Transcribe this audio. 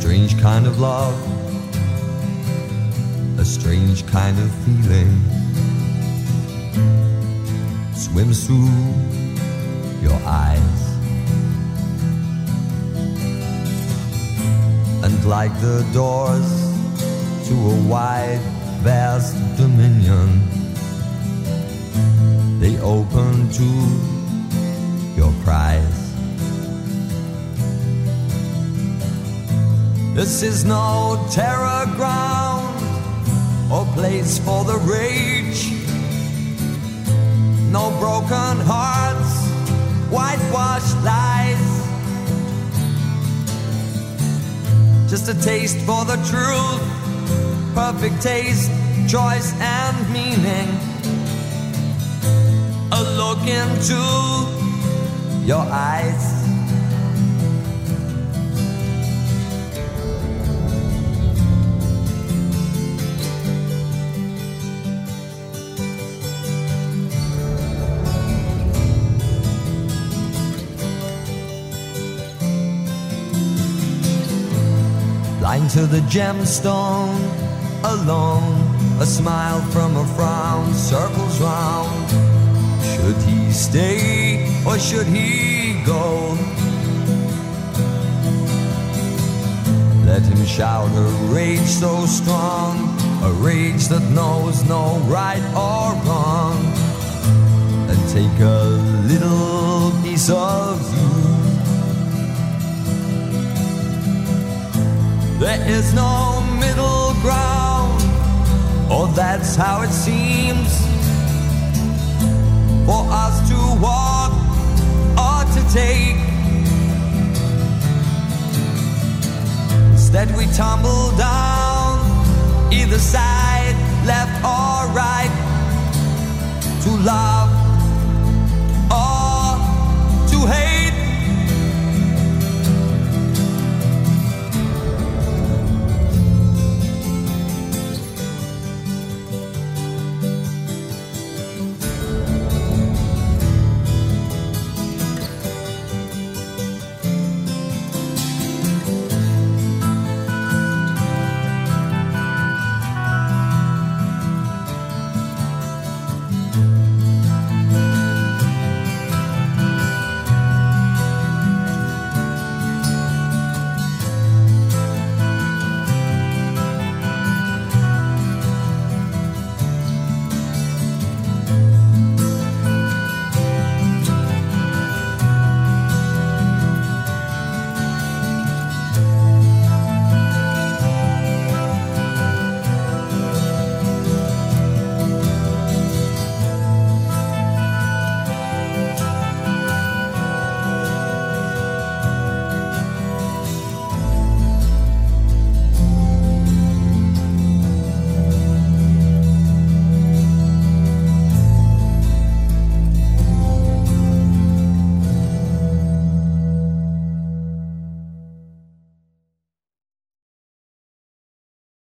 strange kind of love, a strange kind of feeling swims through your eyes. And like the doors to a wide, vast dominion, they open to your cries. This is no terror ground or place for the rage. No broken hearts, whitewashed lies. Just a taste for the truth, perfect taste, choice, and meaning. A look into your eyes. Blind to the gemstone, alone, a smile from a frown circles round. Should he stay or should he go? Let him shout a rage so strong, a rage that knows no right or wrong, and take a little piece of you. There is no middle ground, or that's how it seems for us to walk or to take. Instead, we tumble down either side, left or right, to love.